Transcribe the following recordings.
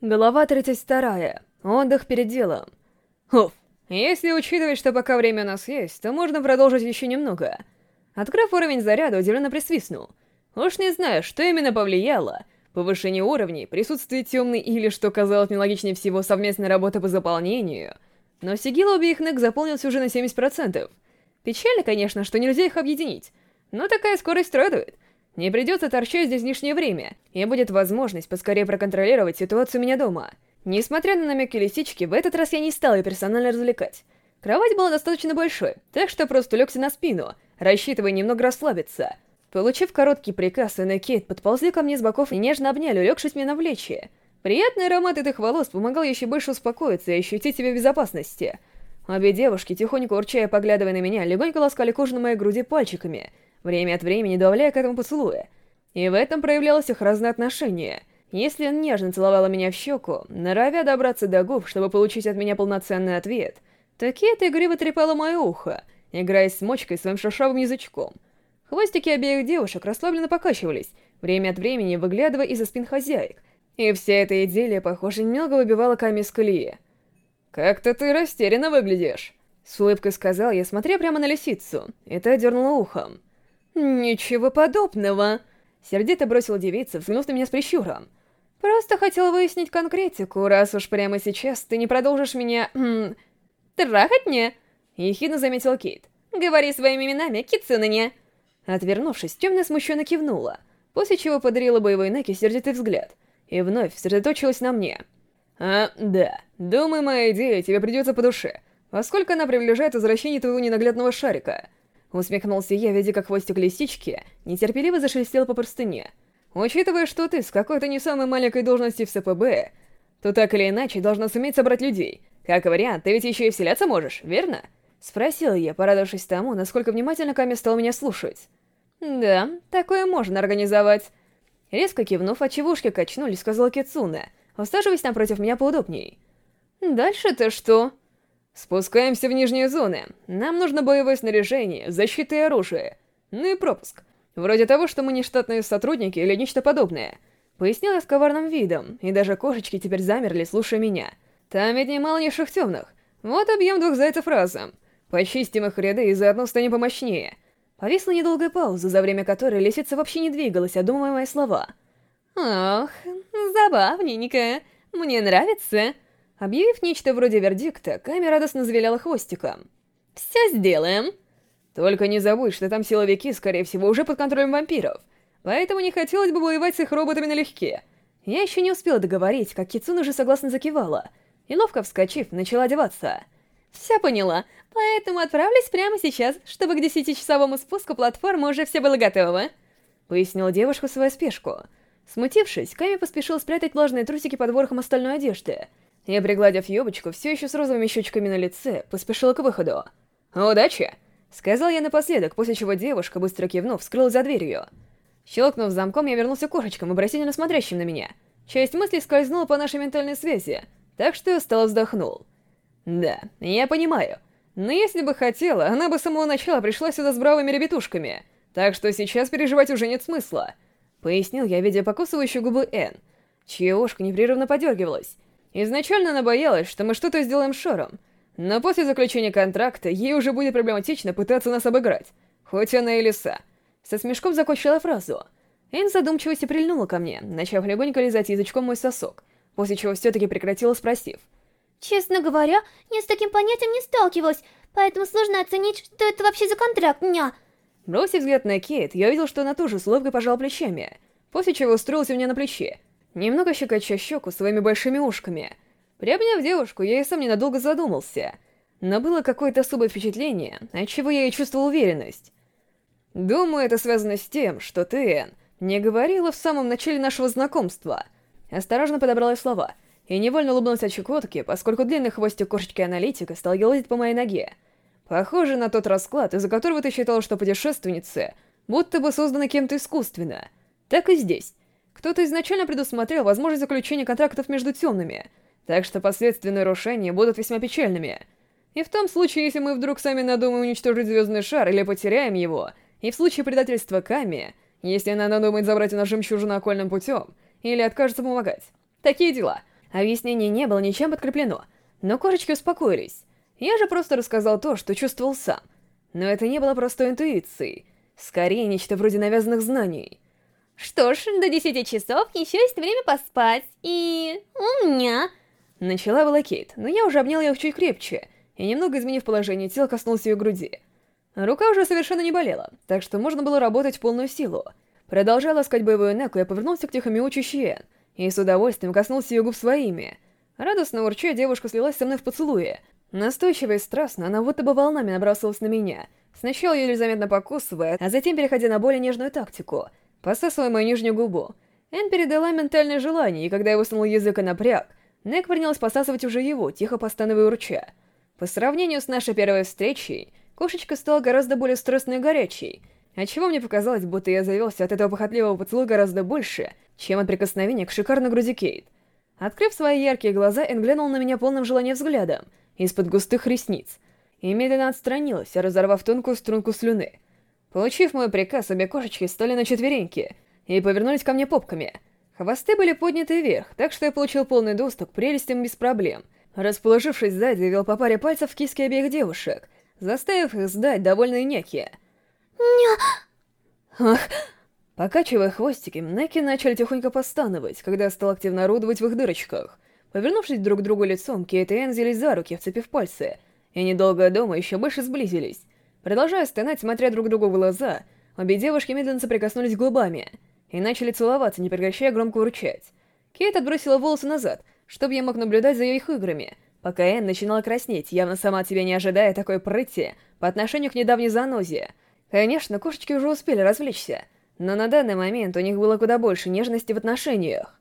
Глава 32. Отдых перед делом. Уф, если учитывать, что пока время у нас есть, то можно продолжить еще немного. Открыв уровень заряда, удивленно присвистнул. Уж не знаю, что именно повлияло. Повышение уровней, присутствие темной или, что казалось нелогичнее всего, совместная работа по заполнению. Но сигил обеих ног заполнился уже на 70%. Печально, конечно, что нельзя их объединить. Но такая скорость радует. Не придется торчать здесь лишнее время, и будет возможность поскорее проконтролировать ситуацию у меня дома. Несмотря на намеки лисички, в этот раз я не стал ее персонально развлекать. Кровать была достаточно большой, так что просто легся на спину, рассчитывая немного расслабиться. Получив короткий приказ, Энн и Кейт подползли ко мне с боков и нежно обняли, улегшись мне на плечи. Приятный аромат этих волос помогал еще больше успокоиться и ощутить себя в безопасности. Обе девушки, тихонько урчая поглядывая на меня, легонько ласкали кожу на моей груди пальчиками — время от времени добавляя к этому поцелуя. И в этом проявлялось их разное отношение. Если он нежно целовала меня в щеку, норовя добраться до губ, чтобы получить от меня полноценный ответ, то Кет игриво трепала мое ухо, играя с мочкой своим шершавым язычком. Хвостики обеих девушек расслабленно покачивались, время от времени выглядывая из-за спин хозяек, и вся эта идиллия, похоже, немного выбивала Ками из колеи. «Как-то ты растерянно выглядишь», — с улыбкой сказал я, смотря прямо на лисицу, и та дернула ухом. «Ничего подобного!» Сердито бросила девица, взглянув на меня с прищуром. «Просто хотела выяснить конкретику, раз уж прямо сейчас ты не продолжишь меня... М трахать мне!» Ехидно заметил Кейт. «Говори своими именами, Кицуныне!» Отвернувшись, темно смущенно кивнула, после чего подарила боевой Неки сердитый взгляд, и вновь сосредоточилась на мне. «А, да, думаю, моя идея тебе придется по душе, поскольку она приближает возвращение твоего ненаглядного шарика». Усмехнулся я, видя, как хвостик лисички нетерпеливо зашелестел по простыне. Учитывая, что ты с какой-то не самой маленькой должности в СПБ, то так или иначе должна суметь собрать людей. Как вариант, ты ведь еще и вселяться можешь, верно? Спросила я, порадовавшись тому, насколько внимательно Ками стал меня слушать. «Да, такое можно организовать». Резко кивнув, очевушки качнулись, сказала Кицуне, усаживаясь напротив меня поудобней. «Дальше-то что?» Спускаемся в нижние зоны. Нам нужно боевое снаряжение, защита и оружие. Ну и пропуск. Вроде того, что мы не штатные сотрудники или нечто подобное. Пояснил я с коварным видом, и даже кошечки теперь замерли, слушая меня. Там ведь немало низших темных. Вот объем двух зайцев разом. Почистим их ряды и заодно станем помощнее. Повисла недолгая пауза, за время которой лисица вообще не двигалась, обдумывая мои слова. «Ох, забавненько. Мне нравится». Объявив нечто вроде вердикта, Ками радостно завиляла хвостиком. «Все сделаем!» «Только не забудь, что там силовики, скорее всего, уже под контролем вампиров, поэтому не хотелось бы воевать с их роботами налегке». Я еще не успела договорить, как Кицун уже согласно закивала, и ловко вскочив, начала одеваться. «Все поняла, поэтому отправлюсь прямо сейчас, чтобы к десятичасовому спуску платформы уже все было готово», — пояснила девушка свою спешку. Смутившись, Ками поспешил спрятать влажные трусики под ворохом остальной одежды — я, пригладив юбочку, все еще с розовыми щечками на лице, поспешила к выходу. «Удачи!» — сказал я напоследок, после чего девушка, быстро кивнув, скрылась за дверью. Щелкнув замком, я вернулся к кошечкам, вопросительно смотрящим на меня. Часть мыслей скользнула по нашей ментальной связи, так что я устало вздохнул. «Да, я понимаю. Но если бы хотела, она бы с самого начала пришла сюда с бравыми ребятушками, так что сейчас переживать уже нет смысла», — пояснил я, видя покусывающую губы Энн, чья ушко непрерывно подергивалась. Изначально она боялась, что мы что-то сделаем Шором, но после заключения контракта ей уже будет проблематично пытаться нас обыграть, хоть она и лиса. Со смешком закончила фразу. Энн задумчивости прильнула ко мне, начав легонько лизать язычком мой сосок, после чего все-таки прекратила, спросив. «Честно говоря, я с таким понятием не сталкивалась, поэтому сложно оценить, что это вообще за контракт, ня!» Бросив взгляд на Кейт, я увидел, что она тоже с улыбкой пожала плечами, после чего устроился у меня на плече, немного щекоча щеку своими большими ушками. Приобняв девушку, я и сам ненадолго задумался, но было какое-то особое впечатление, отчего я и чувствовал уверенность. Думаю, это связано с тем, что ты, не говорила в самом начале нашего знакомства. Осторожно подобрала слова и невольно улыбнулась от щекотки, поскольку длинный хвостик кошечки-аналитика стал елозить по моей ноге. Похоже на тот расклад, из-за которого ты считал, что путешественницы будто бы созданы кем-то искусственно. Так и здесь. Кто-то изначально предусмотрел возможность заключения контрактов между темными, так что последствия нарушения будут весьма печальными. И в том случае, если мы вдруг сами надумаем уничтожить звездный шар или потеряем его, и в случае предательства Ками, если она надумает забрать у нас жемчужину окольным путем, или откажется помогать. Такие дела. Объяснение не было ничем подкреплено, но кошечки успокоились. Я же просто рассказал то, что чувствовал сам. Но это не было простой интуицией. Скорее, нечто вроде навязанных знаний. Что ж, до 10 часов еще есть время поспать. И... у меня... Начала была Кейт, но я уже обнял ее чуть крепче, и немного изменив положение тела, коснулся ее груди. Рука уже совершенно не болела, так что можно было работать в полную силу. Продолжая ласкать боевую Неку, я повернулся к тихо мяучей Эн, и с удовольствием коснулся ее губ своими. Радостно урча, девушка слилась со мной в поцелуе. Настойчиво и страстно, она будто бы волнами набрасывалась на меня. Сначала еле заметно покусывая, а затем переходя на более нежную тактику, посасывая мою нижнюю губу. Эн передала ментальное желание, и когда я высунул язык и напряг, Нек принялась посасывать уже его, тихо постановая урча. По сравнению с нашей первой встречей, кошечка стала гораздо более страстной и горячей, отчего мне показалось, будто я завелся от этого похотливого поцелуя гораздо больше, чем от прикосновения к шикарной груди Кейт. Открыв свои яркие глаза, Эн глянул на меня полным желания взглядом, из-под густых ресниц, и медленно отстранилась, разорвав тонкую струнку слюны. Получив мой приказ, обе кошечки стали на четвереньки и повернулись ко мне попками. Хвосты были подняты вверх, так что я получил полный доступ к прелестям без проблем. Расположившись сзади, вел по паре пальцев в киски обеих девушек, заставив их сдать довольные неки. Ня... Ах... Покачивая хвостики, Неки начали тихонько постановать, когда я стал активно орудовать в их дырочках. Повернувшись друг к другу лицом, Кейт и Энн взялись за руки, вцепив пальцы, и, недолго дома, еще больше сблизились. Продолжая стонать, смотря друг другу в глаза, обе девушки медленно соприкоснулись губами и начали целоваться, не прекращая громко урчать. Кейт отбросила волосы назад, чтобы я мог наблюдать за их играми, пока Энн начинала краснеть, явно сама от себя не ожидая такой прыти по отношению к недавней занозе. Конечно, кошечки уже успели развлечься, но на данный момент у них было куда больше нежности в отношениях.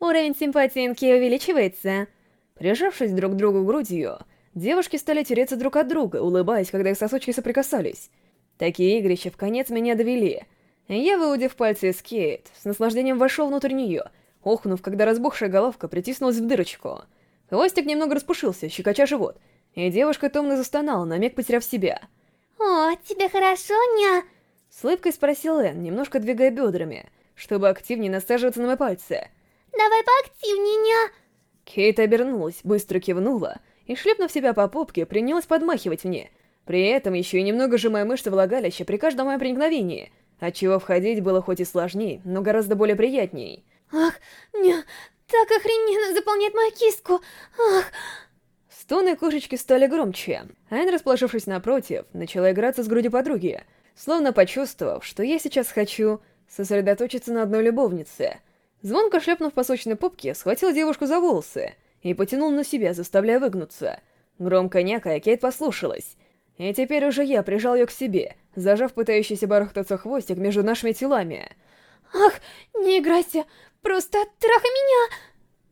Уровень симпатии Инки увеличивается. Прижавшись друг к другу грудью, девушки стали тереться друг от друга, улыбаясь, когда их сосочки соприкасались. Такие игрища в конец меня довели. Я, выудив пальцы из Кейт, с наслаждением вошел внутрь нее, охнув, когда разбухшая головка притиснулась в дырочку. Хвостик немного распушился, щекоча живот, и девушка томно застонала, на миг потеряв себя. «О, тебе хорошо, ня?» С улыбкой спросил Энн, немножко двигая бедрами, чтобы активнее насаживаться на мои пальцы. «Давай поактивнее, ня!» Кейт обернулась, быстро кивнула, и, шлепнув себя по попке, принялась подмахивать мне, при этом еще и немного сжимая мышцы влагалища при каждом моем проникновении, отчего входить было хоть и сложнее, но гораздо более приятней. «Ах, ня, так охрененно заполняет мою киску! Ах!» Стоны кошечки стали громче. Айн, расположившись напротив, начала играться с грудью подруги, словно почувствовав, что я сейчас хочу сосредоточиться на одной любовнице. Звонко шлепнув по сочной попке, схватил девушку за волосы и потянул на себя, заставляя выгнуться. Громко някая, Кейт послушалась. И теперь уже я прижал ее к себе, зажав пытающийся барахтаться хвостик между нашими телами. «Ах, не играйся, просто трахай меня!»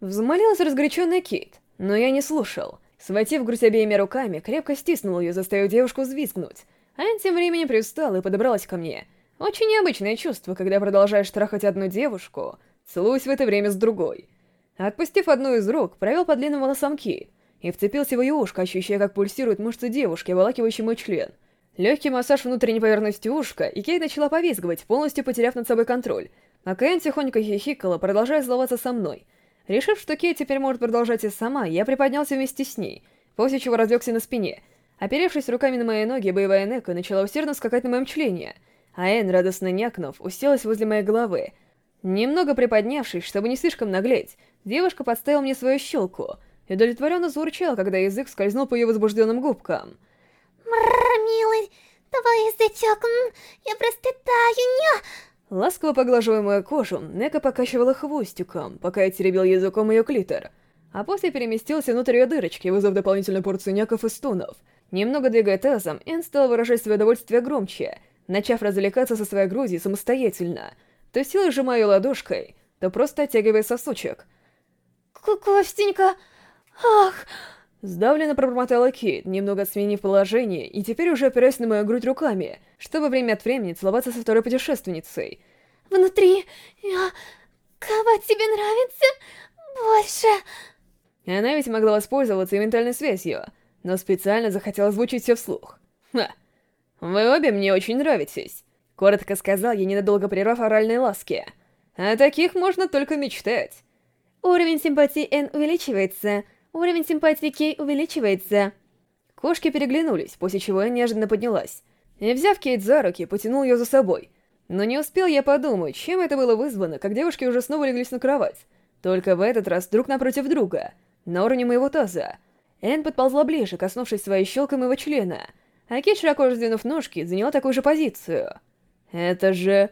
Взмолилась разгоряченная Кейт, но я не слушал. Схватив грудь обеими руками, крепко стиснул ее, заставив девушку взвизгнуть. Ань тем временем привстала и подобралась ко мне. Очень необычное чувство, когда продолжаешь трахать одну девушку, целуясь в это время с другой. Отпустив одну из рук, провел по длинным волосам Кейт и вцепился в ее ушко, ощущая, как пульсирует мышцы девушки, обволакивающей мой член. Легкий массаж внутренней поверхности ушка, и Кейт начала повизгивать, полностью потеряв над собой контроль. А Кэн тихонько хихикала, продолжая зловаться со мной. Решив, что Кейт теперь может продолжать и сама, я приподнялся вместе с ней, после чего разлегся на спине. Оперевшись руками на мои ноги, боевая Нека начала усердно скакать на моем члене, а Эн, радостно някнув, уселась возле моей головы. Немного приподнявшись, чтобы не слишком наглеть, девушка подставила мне свою щелку и удовлетворенно заурчала, когда язык скользнул по ее возбужденным губкам. «Мрррр, милый, давай язычок, я просто таю, ня!» Ласково поглаживая мою кожу, Нека покачивала хвостиком, пока я теребил языком ее клитор, а после переместился внутрь ее дырочки, вызвав дополнительную порцию няков и стонов. Немного двигая тазом, Энн стала выражать свое удовольствие громче, начав развлекаться со своей грудью самостоятельно, то силой сжимая ладошкой, то просто оттягивая сосочек. «Костенька, ах!» Сдавленно пробормотала Кейт, немного сменив положение, и теперь уже опираясь на мою грудь руками, чтобы время от времени целоваться со второй путешественницей. «Внутри... Я... Кого тебе нравится больше?» Она ведь могла воспользоваться и ментальной связью, но специально захотела звучить все вслух. «Ха! Вы обе мне очень нравитесь!» Коротко сказал я, ненадолго прервав оральные ласки. «О таких можно только мечтать!» Уровень симпатии Н увеличивается. Уровень симпатии Кей увеличивается. Кошки переглянулись, после чего я неожиданно поднялась. И, взяв Кейт за руки, потянул ее за собой. Но не успел я подумать, чем это было вызвано, как девушки уже снова леглись на кровать. Только в этот раз друг напротив друга, на уровне моего таза. Энн подползла ближе, коснувшись своей щелкой моего члена, а Кейт, широко раздвинув ножки, заняла такую же позицию. Это же...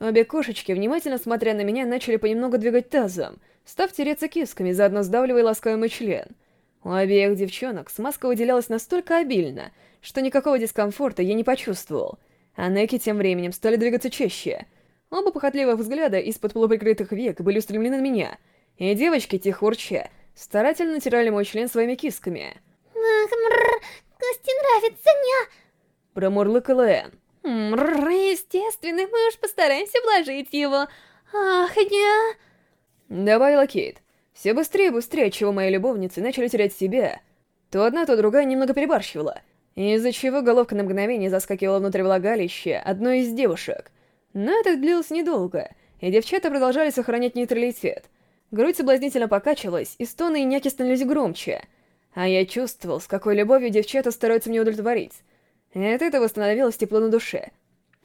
Обе кошечки, внимательно смотря на меня, начали понемногу двигать тазом, став тереться кисками, заодно сдавливая лаская мой член. У обеих девчонок смазка выделялась настолько обильно, что никакого дискомфорта я не почувствовал. А Неки тем временем стали двигаться чаще. Оба похотливых взгляда из-под полуприкрытых век были устремлены на меня, и девочки, тихо урча, старательно натирали мой член своими кисками. Ах, мрррр, Кости нравится, ня! Промурлыкала Энн. Естественно, мы уж постараемся вложить его. Ах, ня! Добавила Кейт. Все быстрее и быстрее, чего мои любовницы начали терять себя. То одна, то другая немного перебарщивала, из-за чего головка на мгновение заскакивала внутрь влагалища одной из девушек. Но это длилось недолго, и девчата продолжали сохранять нейтралитет. Грудь соблазнительно покачивалась, и стоны и няки становились громче. А я чувствовал, с какой любовью девчата стараются меня удовлетворить. От этого становилось тепло на душе.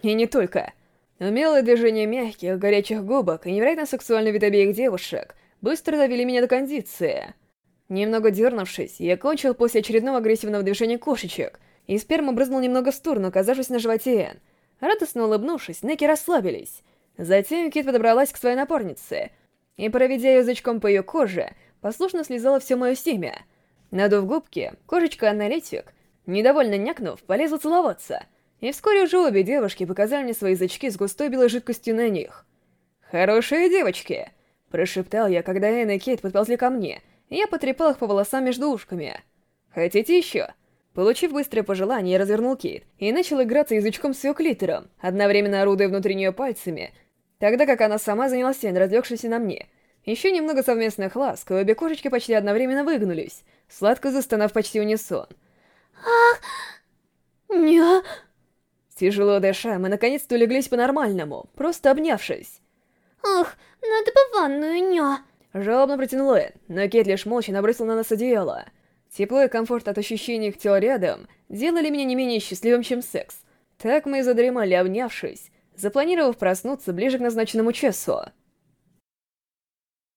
И не только. Умелое движение мягких, горячих губок и невероятно сексуальный вид обеих девушек быстро довели меня до кондиции. Немного дернувшись, я кончил после очередного агрессивного движения кошечек, и сперма брызнул немного в сторону, оказавшись на животе Энн. Радостно улыбнувшись, Неки расслабились. Затем Кит подобралась к своей напарнице, и, проведя язычком по ее коже, послушно слезала все мое семя. Надув губки, кошечка-аналитик, недовольно някнув, полезла целоваться, и вскоре уже обе девушки показали мне свои язычки с густой белой жидкостью на них. «Хорошие девочки!» Прошептал я, когда Энн и Кейт подползли ко мне, и я потрепал их по волосам между ушками. «Хотите еще?» Получив быстрое пожелание, я развернул Кейт и начал играться язычком с ее клитором, одновременно орудуя внутри нее пальцами, тогда как она сама занялась Энн, разлегшейся на мне. Еще немного совместных ласк, и обе кошечки почти одновременно выгнулись, сладко застонав почти унисон. Ах, ня... Тяжело дыша, мы наконец-то улеглись по-нормальному, просто обнявшись. Ах, надо бы ванную, ня... Жалобно протянула Энн, но Кейт лишь молча набросил на нас одеяло. Тепло и комфорт от ощущения их тел рядом делали меня не менее счастливым, чем секс. Так мы и задремали, обнявшись, запланировав проснуться ближе к назначенному часу.